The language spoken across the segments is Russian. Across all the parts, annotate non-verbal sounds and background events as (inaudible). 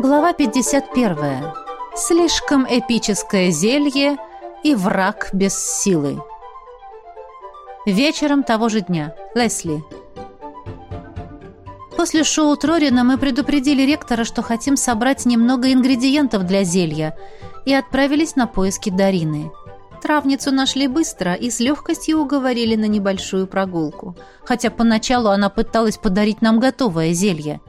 Глава 51. Слишком эпическое зелье и враг без силы. Вечером того же дня. Лесли. После шоу Трорина мы предупредили ректора, что хотим собрать немного ингредиентов для зелья, и отправились на поиски Дарины. Травницу нашли быстро и с легкостью уговорили на небольшую прогулку, хотя поначалу она пыталась подарить нам готовое зелье –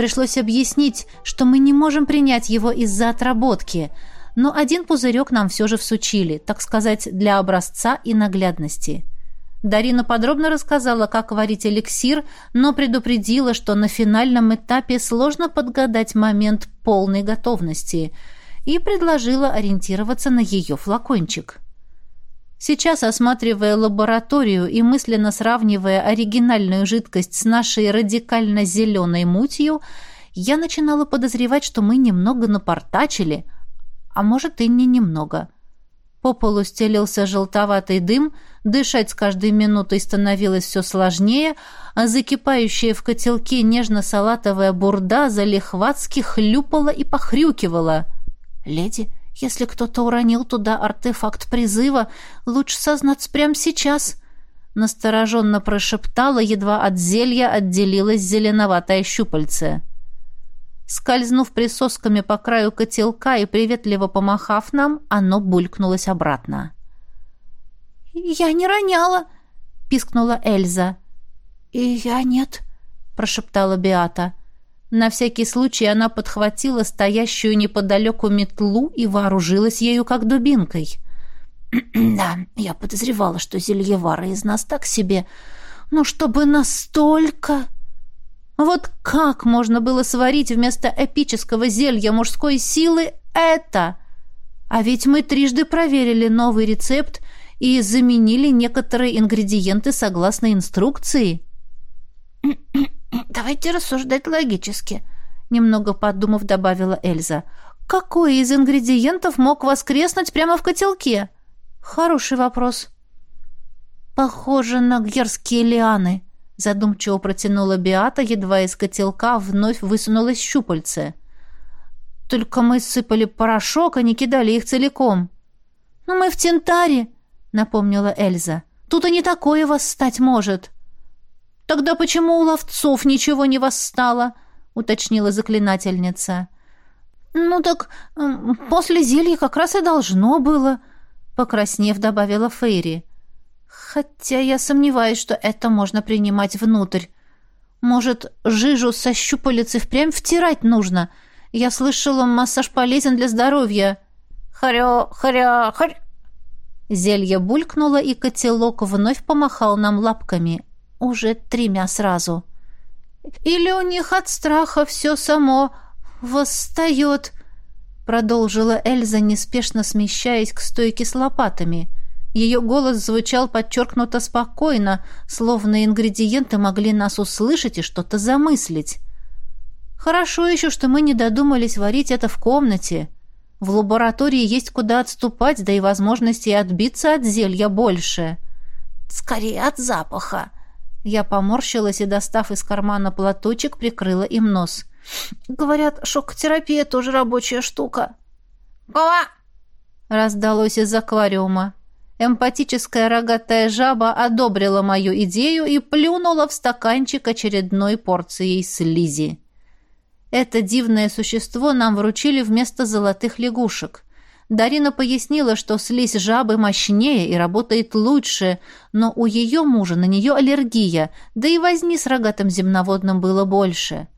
Пришлось объяснить, что мы не можем принять его из-за отработки, но один пузырек нам все же всучили, так сказать, для образца и наглядности. Дарина подробно рассказала, как варить эликсир, но предупредила, что на финальном этапе сложно подгадать момент полной готовности, и предложила ориентироваться на ее флакончик. Сейчас, осматривая лабораторию и мысленно сравнивая оригинальную жидкость с нашей радикально зеленой мутью, я начинала подозревать, что мы немного напортачили, а может и не немного. По полу стелился желтоватый дым, дышать с каждой минутой становилось все сложнее, а закипающая в котелке нежно-салатовая бурда залихватски хлюпала и похрюкивала. «Леди, если кто-то уронил туда артефакт призыва, лучше сознаться прямо сейчас. Настороженно прошептала, едва от зелья отделилась зеленоватое щупальце. Скользнув присосками по краю котелка и приветливо помахав нам, оно булькнулось обратно. «Я не роняла!» — пискнула Эльза. «И я нет», — прошептала Биата. На всякий случай она подхватила стоящую неподалеку метлу и вооружилась ею как дубинкой. (clears throat) «Да, я подозревала, что зельевары из нас так себе. Но чтобы настолько...» Вот как можно было сварить вместо эпического зелья мужской силы это? А ведь мы трижды проверили новый рецепт и заменили некоторые ингредиенты согласно инструкции. (clears throat) (clears throat) «Давайте рассуждать логически», — немного подумав, добавила Эльза. «Какой из ингредиентов мог воскреснуть прямо в котелке?» «Хороший вопрос». «Похоже на герские лианы», — задумчиво протянула Биата, едва из котелка вновь высунулось щупальце. «Только мы сыпали порошок, а не кидали их целиком». «Но мы в Тентаре», — напомнила Эльза. «Тут и не такое восстать может». «Тогда почему у ловцов ничего не восстало?» — уточнила заклинательница. «Ну так после зелья как раз и должно было», — покраснев, добавила Фейри. «Хотя я сомневаюсь, что это можно принимать внутрь. Может, жижу со щупалец и впрямь втирать нужно? Я слышала, массаж полезен для здоровья». «Харя, харя, харь...» Зелье булькнуло, и котелок вновь помахал нам лапками, уже тремя сразу. «Или у них от страха все само восстает», — продолжила Эльза, неспешно смещаясь к стойке с лопатами. Ее голос звучал подчеркнуто спокойно, словно ингредиенты могли нас услышать и что-то замыслить. «Хорошо еще, что мы не додумались варить это в комнате. В лаборатории есть куда отступать, да и возможности отбиться от зелья больше». «Скорее от запаха», я поморщилась и, достав из кармана платочек, прикрыла им нос. «Говорят, шокотерапия тоже рабочая штука». «Гова!» — раздалось из аквариума. Эмпатическая рогатая жаба одобрила мою идею и плюнула в стаканчик очередной порцией слизи. Это дивное существо нам вручили вместо золотых лягушек. Дарина пояснила, что слизь жабы мощнее и работает лучше, но у ее мужа на нее аллергия, да и возни с рогатым земноводным было больше.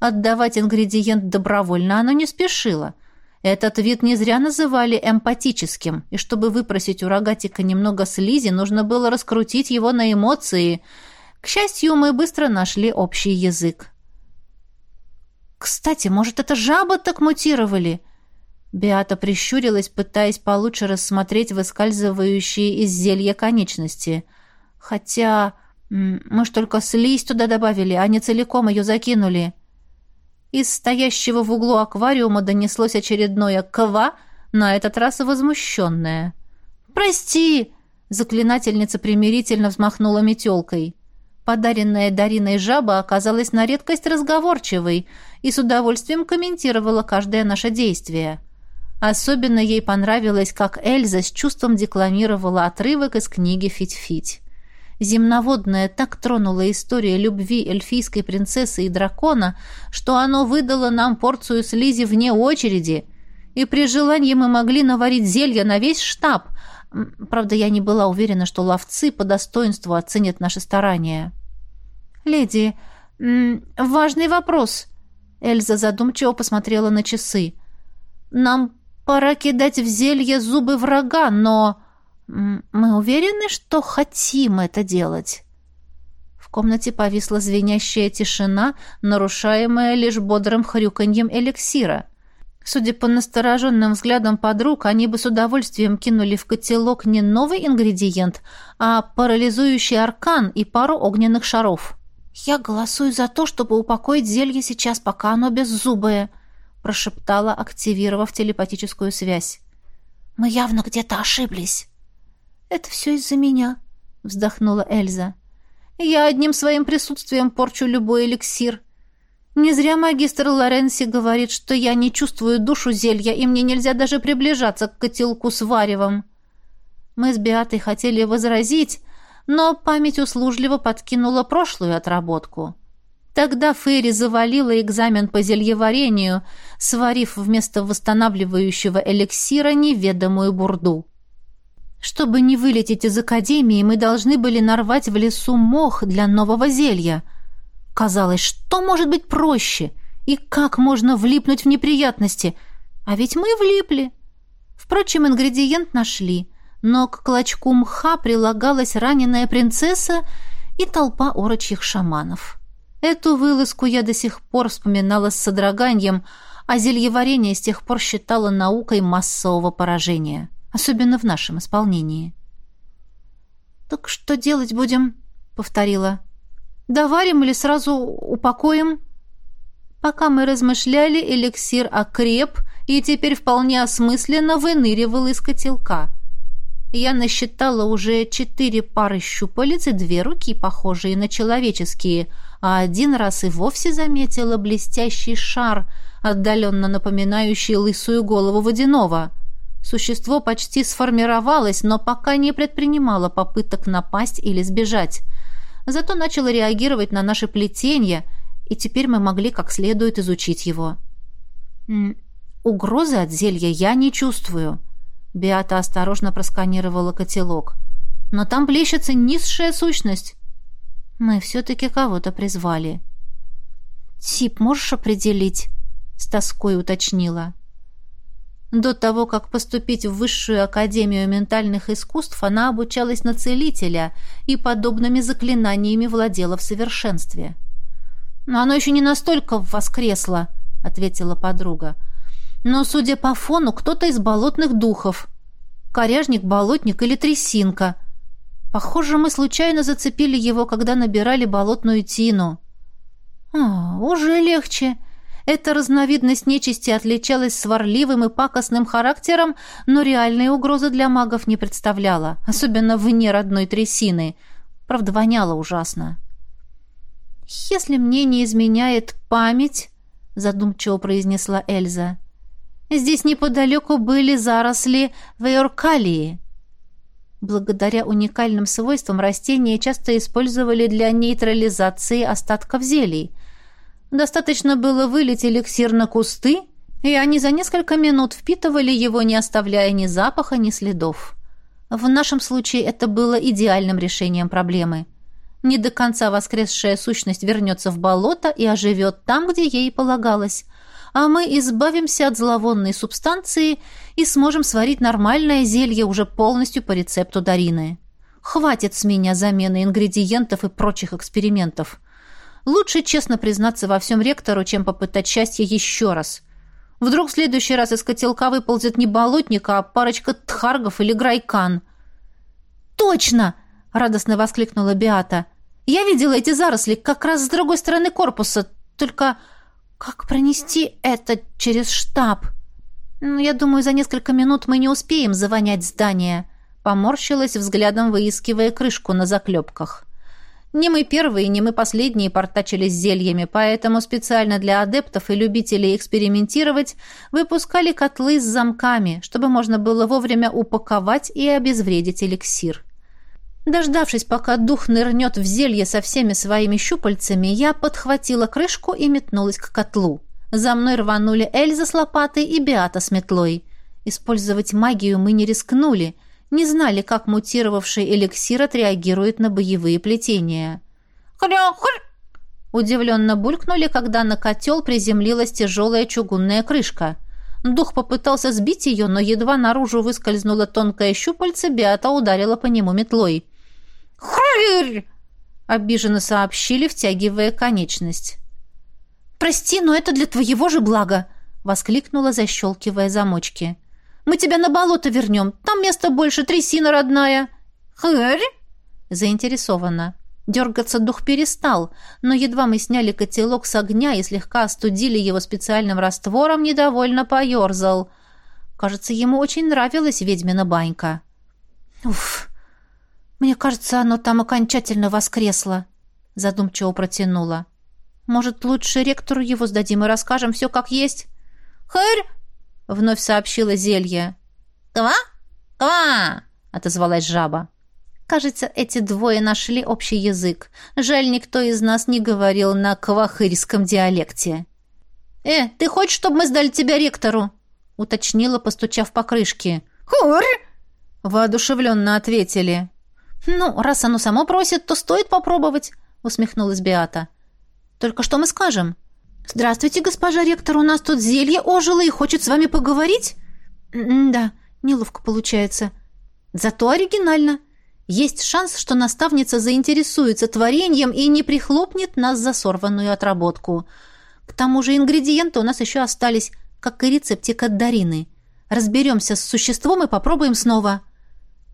Отдавать ингредиент добровольно она не спешила. Этот вид не зря называли эмпатическим, и чтобы выпросить у рогатика немного слизи, нужно было раскрутить его на эмоции. К счастью, мы быстро нашли общий язык. «Кстати, может, это жабы так мутировали?» Беата прищурилась, пытаясь получше рассмотреть выскальзывающие из зелья конечности. Хотя мы ж только слизь туда добавили, а не целиком ее закинули. Из стоящего в углу аквариума донеслось очередное «ква», на этот раз возмущенное. «Прости!» — заклинательница примирительно взмахнула метелкой. Подаренная Дариной жаба оказалась на редкость разговорчивой и с удовольствием комментировала каждое наше действие. Особенно ей понравилось, как Эльза с чувством декламировала отрывок из книги «Фить-фить». Земноводная так тронула история любви эльфийской принцессы и дракона, что оно выдало нам порцию слизи вне очереди, и при желании мы могли наварить зелья на весь штаб. Правда, я не была уверена, что ловцы по достоинству оценят наши старания. «Леди, важный вопрос», — Эльза задумчиво посмотрела на часы. «Нам пора кидать в зелье зубы врага, но...» «Мы уверены, что хотим это делать?» В комнате повисла звенящая тишина, нарушаемая лишь бодрым хрюканьем эликсира. Судя по настороженным взглядам подруг, они бы с удовольствием кинули в котелок не новый ингредиент, а парализующий аркан и пару огненных шаров. «Я голосую за то, чтобы упокоить зелье сейчас, пока оно беззубое», прошептала, активировав телепатическую связь. «Мы явно где-то ошиблись». «Это все из-за меня», — вздохнула Эльза. «Я одним своим присутствием порчу любой эликсир. Не зря магистр Лоренси говорит, что я не чувствую душу зелья, и мне нельзя даже приближаться к котелку с варевом». Мы с Беатой хотели возразить, но память услужливо подкинула прошлую отработку. Тогда Фейри завалила экзамен по зельеварению, сварив вместо восстанавливающего эликсира неведомую бурду. Чтобы не вылететь из академии, мы должны были нарвать в лесу мох для нового зелья. Казалось, что может быть проще? И как можно влипнуть в неприятности? А ведь мы влипли. Впрочем, ингредиент нашли, но к клочку мха прилагалась раненая принцесса и толпа орочьих шаманов. Эту вылазку я до сих пор вспоминала с содроганием, а зельеварение с тех пор считала наукой массового поражения особенно в нашем исполнении. «Так что делать будем?» — повторила. «Доварим или сразу упокоим?» Пока мы размышляли, эликсир окреп и теперь вполне осмысленно выныривал из котелка. Я насчитала уже четыре пары щупалец и две руки, похожие на человеческие, а один раз и вовсе заметила блестящий шар, отдаленно напоминающий лысую голову водяного — Существо почти сформировалось, но пока не предпринимало попыток напасть или сбежать. Зато начало реагировать на наши плетения, и теперь мы могли как следует изучить его. «Угрозы от зелья я не чувствую», — Биата осторожно просканировала котелок. «Но там плещется низшая сущность». «Мы все-таки кого-то призвали». «Тип можешь определить?» — с тоской уточнила. До того, как поступить в Высшую Академию ментальных искусств, она обучалась на целителя и подобными заклинаниями владела в совершенстве. «Но оно еще не настолько воскресло», — ответила подруга. «Но, судя по фону, кто-то из болотных духов. Коряжник, болотник или трясинка. Похоже, мы случайно зацепили его, когда набирали болотную тину». «А, уже легче», — эта разновидность нечисти отличалась сварливым и пакостным характером, но реальной угрозы для магов не представляла, особенно вне родной трясины. Правда, воняло ужасно. «Если мне не изменяет память», — задумчиво произнесла Эльза, — «здесь неподалеку были заросли вейоркалии». Благодаря уникальным свойствам растения часто использовали для нейтрализации остатков зелий — Достаточно было вылить эликсир на кусты, и они за несколько минут впитывали его, не оставляя ни запаха, ни следов. В нашем случае это было идеальным решением проблемы. Не до конца воскресшая сущность вернется в болото и оживет там, где ей полагалось, а мы избавимся от зловонной субстанции и сможем сварить нормальное зелье уже полностью по рецепту Дарины. Хватит с меня замены ингредиентов и прочих экспериментов. Лучше честно признаться во всем ректору, чем попытать счастье еще раз. Вдруг в следующий раз из котелка выползет не болотник, а парочка тхаргов или грайкан. «Точно!» — радостно воскликнула Биата. «Я видела эти заросли как раз с другой стороны корпуса. Только как пронести это через штаб?» «Ну, я думаю, за несколько минут мы не успеем завонять здание», — поморщилась взглядом, выискивая крышку на заклепках. Не мы первые, не мы последние портачились зельями, поэтому специально для адептов и любителей экспериментировать выпускали котлы с замками, чтобы можно было вовремя упаковать и обезвредить эликсир. Дождавшись, пока дух нырнет в зелье со всеми своими щупальцами, я подхватила крышку и метнулась к котлу. За мной рванули Эльза с лопатой и Беата с метлой. Использовать магию мы не рискнули — не знали, как мутировавший эликсир отреагирует на боевые плетения. «Хря-хря!» Удивленно булькнули, когда на котел приземлилась тяжелая чугунная крышка. Дух попытался сбить ее, но едва наружу выскользнула тонкая щупальце, Беата ударила по нему метлой. «Хрырь!» — обиженно сообщили, втягивая конечность. «Прости, но это для твоего же блага!» — воскликнула, защелкивая замочки. Мы тебя на болото вернем. Там места больше, трясина родная». «Хырь?» Заинтересованно. Дергаться дух перестал, но едва мы сняли котелок с огня и слегка остудили его специальным раствором, недовольно поерзал. Кажется, ему очень нравилась ведьмина банька. «Уф, мне кажется, оно там окончательно воскресло», — задумчиво протянула. «Может, лучше ректору его сдадим и расскажем все как есть?» «Хырь!» — вновь сообщила зелье. «Ква? Ква!» — отозвалась жаба. Кажется, эти двое нашли общий язык. Жаль, никто из нас не говорил на квахырском диалекте. «Э, ты хочешь, чтобы мы сдали тебя ректору?» — уточнила, постучав по крышке. «Хур!» — воодушевленно ответили. «Ну, раз оно само просит, то стоит попробовать», — усмехнулась Беата. «Только что мы скажем?» «Здравствуйте, госпожа ректор, у нас тут зелье ожило и хочет с вами поговорить?» «Да, неловко получается. Зато оригинально. Есть шанс, что наставница заинтересуется творением и не прихлопнет нас за сорванную отработку. К тому же ингредиенты у нас еще остались, как и рецептик от Дарины. Разберемся с существом и попробуем снова.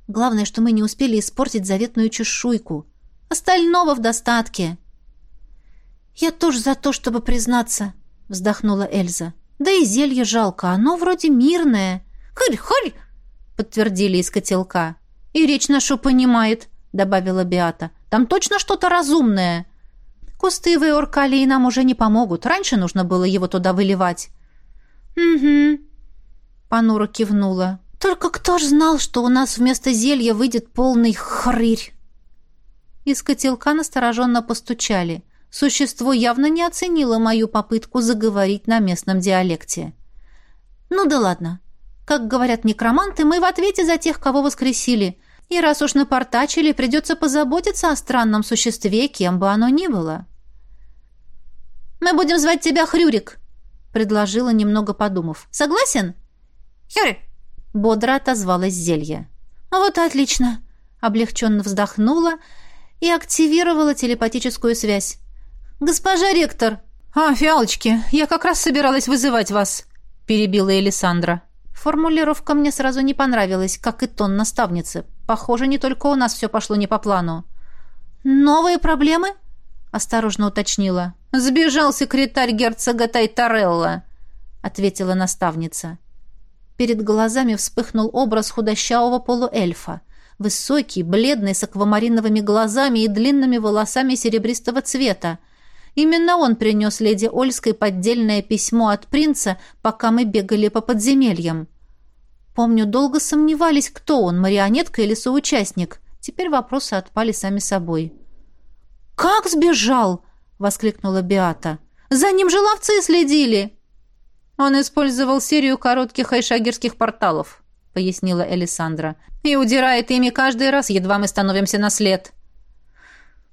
Главное, что мы не успели испортить заветную чешуйку. Остального в достатке». «Я тоже за то, чтобы признаться», — вздохнула Эльза. «Да и зелье жалко, оно вроде мирное». «Хырь-хырь!» — подтвердили из котелка. «И речь нашу понимает», — добавила Биата. «Там точно что-то разумное». «Кусты в Иоркалии нам уже не помогут. Раньше нужно было его туда выливать». «Угу», — Панура кивнула. «Только кто ж знал, что у нас вместо зелья выйдет полный хрырь?» Из котелка настороженно постучали. Существо явно не оценило мою попытку заговорить на местном диалекте. «Ну да ладно. Как говорят некроманты, мы в ответе за тех, кого воскресили. И раз уж напортачили, придется позаботиться о странном существе, кем бы оно ни было». «Мы будем звать тебя Хрюрик», — предложила, немного подумав. «Согласен?» «Хрюрик», — бодро отозвалась зелье. «Вот отлично», — облегченно вздохнула и активировала телепатическую связь. «Госпожа ректор!» «А, фиалочки, я как раз собиралась вызывать вас», — перебила Элисандра. Формулировка мне сразу не понравилась, как и тон наставницы. Похоже, не только у нас все пошло не по плану. «Новые проблемы?» — осторожно уточнила. «Сбежал секретарь герцога Тайтарелла», — ответила наставница. Перед глазами вспыхнул образ худощавого полуэльфа. Высокий, бледный, с аквамариновыми глазами и длинными волосами серебристого цвета. Именно он принес леди Ольской поддельное письмо от принца, пока мы бегали по подземельям. Помню, долго сомневались, кто он, марионетка или соучастник. Теперь вопросы отпали сами собой. «Как сбежал?» — воскликнула Биата. «За ним же ловцы следили!» «Он использовал серию коротких айшагирских порталов», — пояснила Элисандра. «И удирает ими каждый раз, едва мы становимся на след».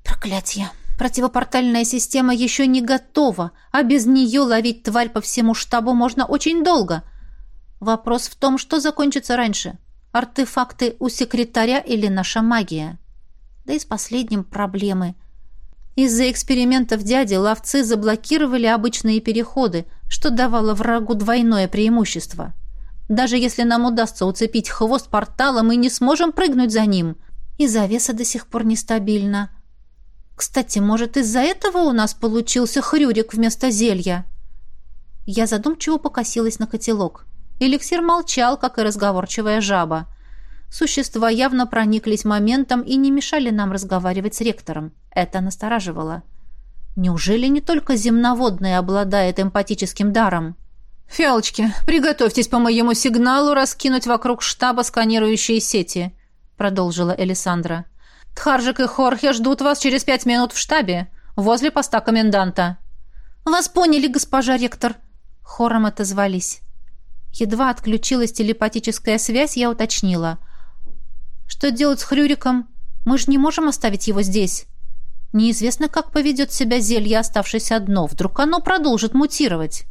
«Проклятье!» Противопортальная система еще не готова, а без нее ловить тварь по всему штабу можно очень долго. Вопрос в том, что закончится раньше. Артефакты у секретаря или наша магия? Да и с последним проблемы. Из-за экспериментов дяди ловцы заблокировали обычные переходы, что давало врагу двойное преимущество. Даже если нам удастся уцепить хвост портала, мы не сможем прыгнуть за ним. И завеса до сих пор нестабильна. Кстати, может, из-за этого у нас получился хрюрик вместо зелья? Я задумчиво покосилась на котелок. Эликсир молчал, как и разговорчивая жаба. Существа явно прониклись моментом и не мешали нам разговаривать с ректором. Это настораживало. Неужели не только земноводная обладает эмпатическим даром? «Фиалочки, приготовьтесь по моему сигналу раскинуть вокруг штаба сканирующие сети», продолжила Элисандра. «Тхаржик и Хорхе ждут вас через пять минут в штабе, возле поста коменданта». «Вас поняли, госпожа ректор», — хором отозвались. Едва отключилась телепатическая связь, я уточнила. «Что делать с Хрюриком? Мы же не можем оставить его здесь». Неизвестно, как поведет себя зелье, оставшееся одно. Вдруг оно продолжит мутировать.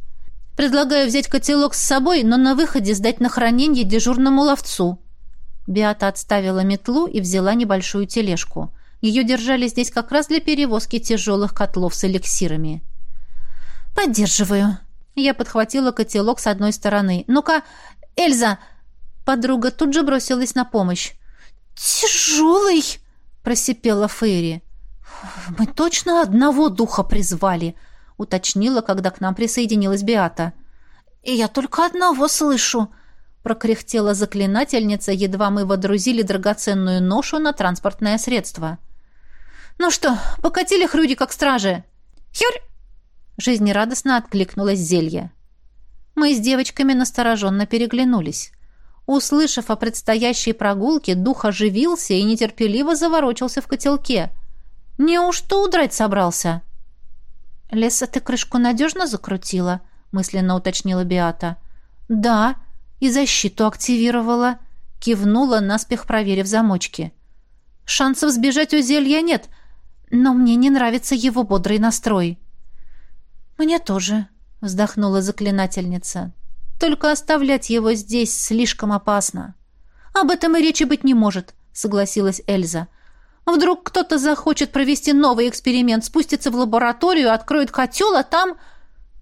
Предлагаю взять котелок с собой, но на выходе сдать на хранение дежурному ловцу. Биата отставила метлу и взяла небольшую тележку. Ее держали здесь как раз для перевозки тяжелых котлов с эликсирами. «Поддерживаю». Я подхватила котелок с одной стороны. «Ну-ка, Эльза!» Подруга тут же бросилась на помощь. «Тяжелый!» — просипела Фейри. «Мы точно одного духа призвали», — уточнила, когда к нам присоединилась Биата. «И я только одного слышу», — прокряхтела заклинательница, едва мы водрузили драгоценную ношу на транспортное средство. «Ну что, покатили Хрюди как стражи?» «Хюрь!» — жизнерадостно откликнулось зелье. Мы с девочками настороженно переглянулись. Услышав о предстоящей прогулке, дух оживился и нетерпеливо заворочился в котелке — Неужто удрать собрался? Леса, ты крышку надежно закрутила? мысленно уточнила Биата. Да, и защиту активировала, кивнула, наспех проверив замочки. Шансов сбежать у зелья нет, но мне не нравится его бодрый настрой. Мне тоже, вздохнула заклинательница. Только оставлять его здесь слишком опасно. Об этом и речи быть не может, согласилась Эльза. Вдруг кто-то захочет провести новый эксперимент, спустится в лабораторию, откроет котел, а там...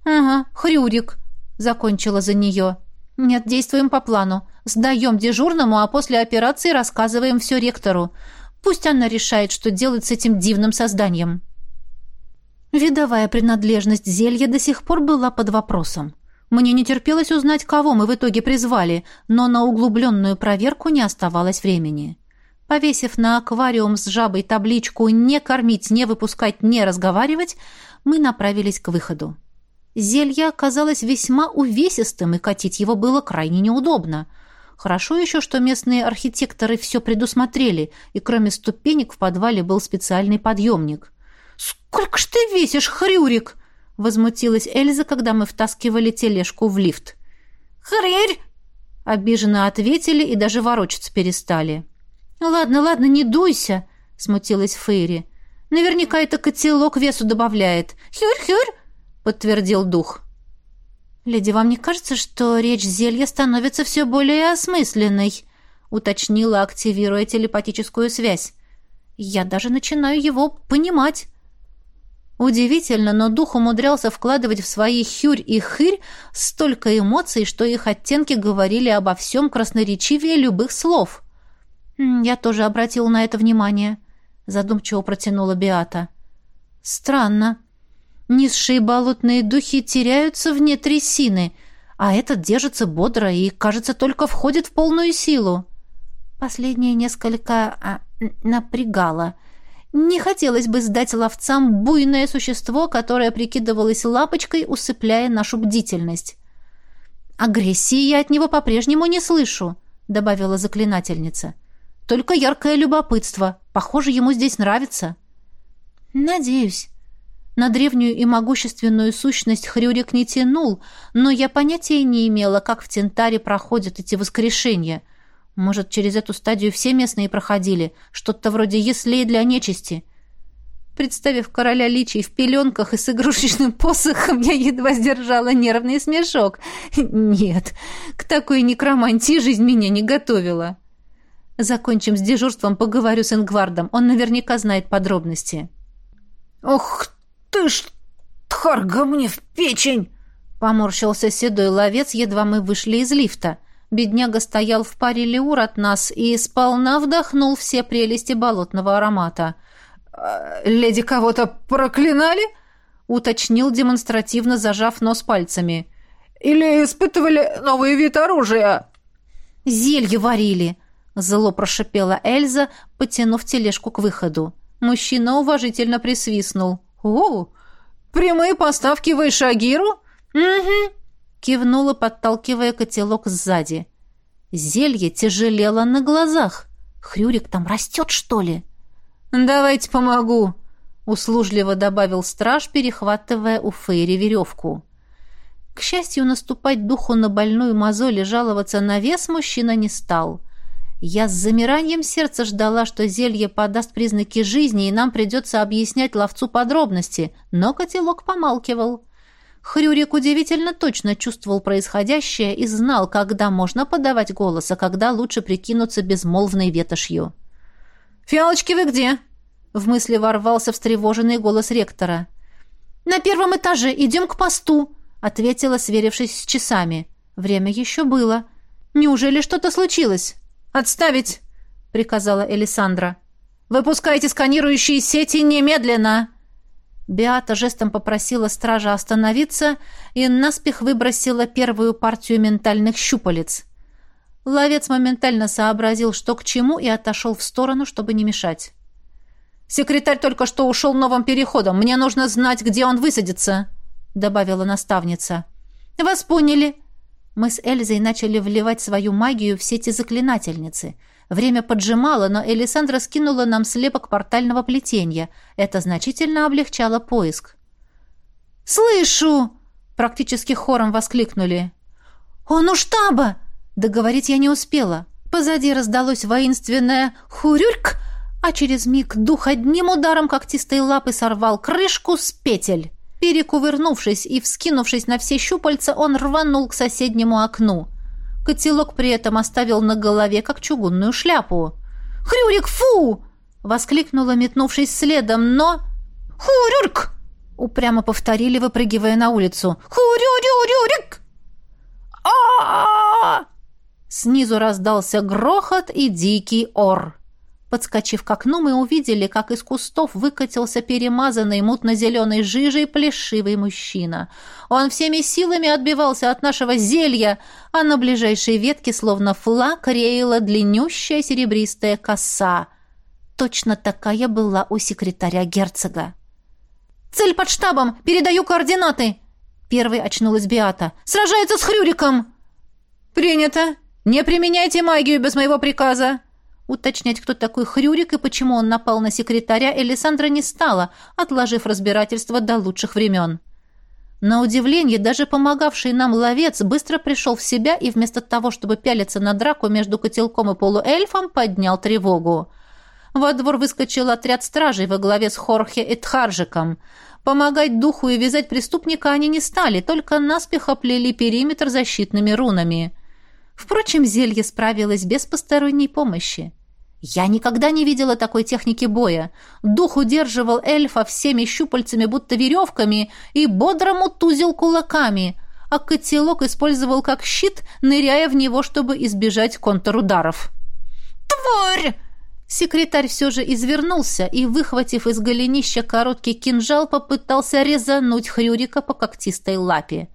Ага, хрюрик, закончила за нее. Нет, действуем по плану. Сдаем дежурному, а после операции рассказываем все ректору. Пусть она решает, что делать с этим дивным созданием. Видовая принадлежность зелья до сих пор была под вопросом. Мне не терпелось узнать, кого мы в итоге призвали, но на углубленную проверку не оставалось времени. Повесив на аквариум с жабой табличку «Не кормить, не выпускать, не разговаривать», мы направились к выходу. Зелье оказалось весьма увесистым, и катить его было крайне неудобно. Хорошо еще, что местные архитекторы все предусмотрели, и кроме ступенек в подвале был специальный подъемник. «Сколько ж ты весишь, хрюрик!» — возмутилась Эльза, когда мы втаскивали тележку в лифт. «Хрырь!» — обиженно ответили и даже ворочаться перестали. «Ладно, ладно, не дуйся», — смутилась Фейри. «Наверняка это котелок весу добавляет». «Хюрь-хюрь», — подтвердил дух. «Леди, вам не кажется, что речь зелья становится все более осмысленной?» — уточнила, активируя телепатическую связь. «Я даже начинаю его понимать». Удивительно, но дух умудрялся вкладывать в свои хюрь и хырь столько эмоций, что их оттенки говорили обо всем красноречивее любых слов. «Я тоже обратил на это внимание», — задумчиво протянула Биата. «Странно. Низшие болотные духи теряются вне трясины, а этот держится бодро и, кажется, только входит в полную силу». Последнее несколько а, напрягало. Не хотелось бы сдать ловцам буйное существо, которое прикидывалось лапочкой, усыпляя нашу бдительность. «Агрессии я от него по-прежнему не слышу», — добавила заклинательница. Только яркое любопытство. Похоже, ему здесь нравится. Надеюсь. На древнюю и могущественную сущность Хрюрик не тянул, но я понятия не имела, как в Тентаре проходят эти воскрешения. Может, через эту стадию все местные проходили, что-то вроде яслей для нечисти. Представив короля личий в пеленках и с игрушечным посохом, я едва сдержала нервный смешок. Нет, к такой некромантии жизнь меня не готовила. Закончим с дежурством, поговорю с Ингвардом. Он наверняка знает подробности. Ох ты ж, тхарга мне в печень! Поморщился седой ловец, едва мы вышли из лифта. Бедняга стоял в паре леур от нас и сполна вдохнул все прелести болотного аромата. «А, «Леди кого-то проклинали?» — уточнил демонстративно, зажав нос пальцами. «Или испытывали новый вид оружия?» «Зелье варили», Зло прошипела Эльза, потянув тележку к выходу. Мужчина уважительно присвистнул. «О, прямые поставки в Эйшагиру?» «Угу», — кивнула, подталкивая котелок сзади. Зелье тяжелело на глазах. «Хрюрик там растет, что ли?» «Давайте помогу», — услужливо добавил страж, перехватывая у Фейри веревку. К счастью, наступать духу на больную мозоль и жаловаться на вес мужчина не стал — я с замиранием сердца ждала, что зелье подаст признаки жизни, и нам придется объяснять ловцу подробности, но котелок помалкивал. Хрюрик удивительно точно чувствовал происходящее и знал, когда можно подавать голос, а когда лучше прикинуться безмолвной ветошью. «Фиалочки, вы где?» В мысли ворвался встревоженный голос ректора. «На первом этаже, идем к посту», — ответила, сверившись с часами. Время еще было. «Неужели что-то случилось?» «Отставить!» — приказала Элисандра. «Выпускайте сканирующие сети немедленно!» Беата жестом попросила стража остановиться и наспех выбросила первую партию ментальных щупалец. Ловец моментально сообразил, что к чему, и отошел в сторону, чтобы не мешать. «Секретарь только что ушел новым переходом. Мне нужно знать, где он высадится», — добавила наставница. «Вас поняли», мы с Эльзой начали вливать свою магию в сети заклинательницы. Время поджимало, но Элисандра скинула нам слепок портального плетения. Это значительно облегчало поиск. «Слышу!» — практически хором воскликнули. «Он у штаба!» Договорить я не успела. Позади раздалось воинственное «хурюрк», а через миг дух одним ударом когтистой лапы сорвал крышку с петель. Перекувырнувшись и вскинувшись на все щупальца, он рванул к соседнему окну. Котелок при этом оставил на голове, как чугунную шляпу. «Хрюрик, фу!» — воскликнула, метнувшись следом, но... «Хурюрк!» — упрямо повторили, выпрыгивая на улицу. «Хурюрюрюрик!» а Снизу раздался грохот и дикий ор. Подскочив к окну, мы увидели, как из кустов выкатился перемазанный мутно-зеленой жижей плешивый мужчина. Он всеми силами отбивался от нашего зелья, а на ближайшей ветке, словно флаг, реяла длиннющая серебристая коса. Точно такая была у секретаря герцога. «Цель под штабом! Передаю координаты!» Первый очнулась Биата. «Сражается с Хрюриком!» «Принято! Не применяйте магию без моего приказа!» Уточнять, кто такой Хрюрик и почему он напал на секретаря, Элисандра не стала, отложив разбирательство до лучших времен. На удивление, даже помогавший нам ловец быстро пришел в себя и вместо того, чтобы пялиться на драку между котелком и полуэльфом, поднял тревогу. Во двор выскочил отряд стражей во главе с Хорхе и Тхаржиком. Помогать духу и вязать преступника они не стали, только наспех оплели периметр защитными рунами. Впрочем, зелье справилось без посторонней помощи. Я никогда не видела такой техники боя. Дух удерживал эльфа всеми щупальцами, будто веревками, и бодро мутузил кулаками, а котелок использовал как щит, ныряя в него, чтобы избежать контрударов. «Тварь!» Секретарь все же извернулся и, выхватив из голенища короткий кинжал, попытался резануть Хрюрика по когтистой лапе.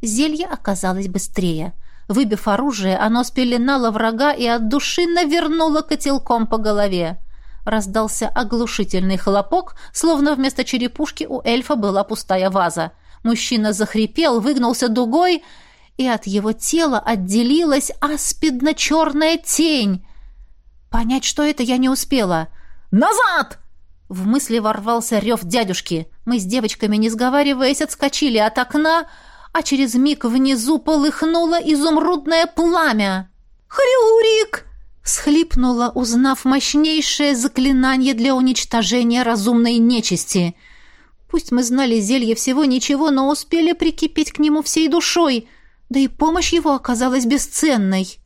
Зелье оказалось быстрее — Выбив оружие, оно спеленало врага и от души навернуло котелком по голове. Раздался оглушительный хлопок, словно вместо черепушки у эльфа была пустая ваза. Мужчина захрипел, выгнулся дугой, и от его тела отделилась аспидно-черная тень. Понять, что это, я не успела. «Назад!» В мысли ворвался рев дядюшки. Мы с девочками, не сговариваясь, отскочили от окна, а через миг внизу полыхнуло изумрудное пламя. «Хрюрик!» — схлипнула, узнав мощнейшее заклинание для уничтожения разумной нечисти. Пусть мы знали зелье всего ничего, но успели прикипеть к нему всей душой, да и помощь его оказалась бесценной.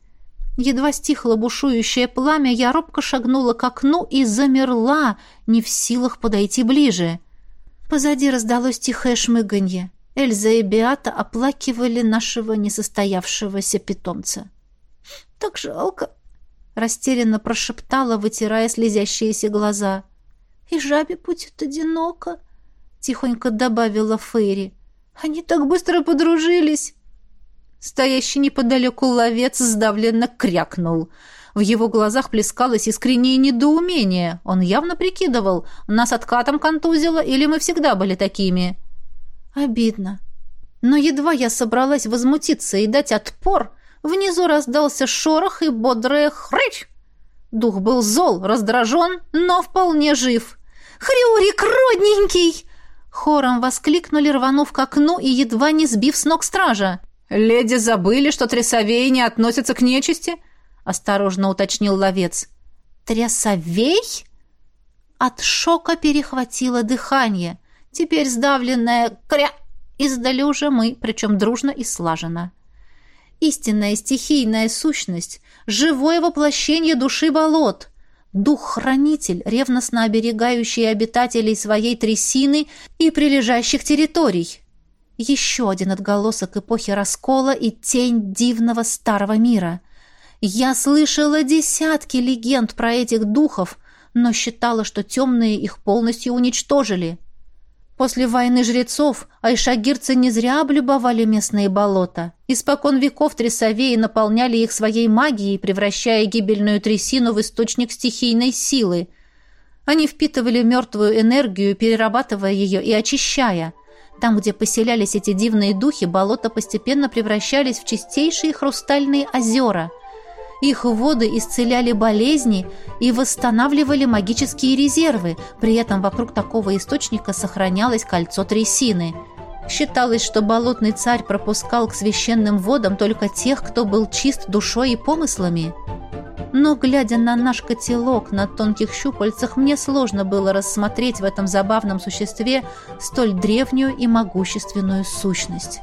Едва стихло бушующее пламя, я робко шагнула к окну и замерла, не в силах подойти ближе. Позади раздалось тихое шмыганье. Эльза и Беата оплакивали нашего несостоявшегося питомца. «Так жалко!» — растерянно прошептала, вытирая слезящиеся глаза. «И жабе будет одиноко!» — тихонько добавила Фейри. «Они так быстро подружились!» Стоящий неподалеку ловец сдавленно крякнул. В его глазах плескалось искреннее недоумение. Он явно прикидывал, нас откатом контузило или мы всегда были такими. Обидно. Но едва я собралась возмутиться и дать отпор, внизу раздался шорох и бодрое хрыч. Дух был зол, раздражен, но вполне жив. «Хрюрик, родненький!» Хором воскликнули, рванув к окну и едва не сбив с ног стража. «Леди забыли, что трясовеи не относятся к нечисти?» — осторожно уточнил ловец. «Трясовей?» От шока перехватило дыхание. Теперь сдавленное «кря» издали уже мы, причем дружно и слаженно. Истинная стихийная сущность, живое воплощение души болот, дух-хранитель, ревностно оберегающий обитателей своей трясины и прилежащих территорий. Еще один отголосок эпохи раскола и тень дивного старого мира. Я слышала десятки легенд про этих духов, но считала, что темные их полностью уничтожили. После войны жрецов айшагирцы не зря облюбовали местные болота. Испокон веков трясовеи наполняли их своей магией, превращая гибельную трясину в источник стихийной силы. Они впитывали мертвую энергию, перерабатывая ее и очищая. Там, где поселялись эти дивные духи, болота постепенно превращались в чистейшие хрустальные озера – их воды исцеляли болезни и восстанавливали магические резервы. При этом вокруг такого источника сохранялось кольцо трясины. Считалось, что болотный царь пропускал к священным водам только тех, кто был чист душой и помыслами. Но, глядя на наш котелок на тонких щупальцах, мне сложно было рассмотреть в этом забавном существе столь древнюю и могущественную сущность.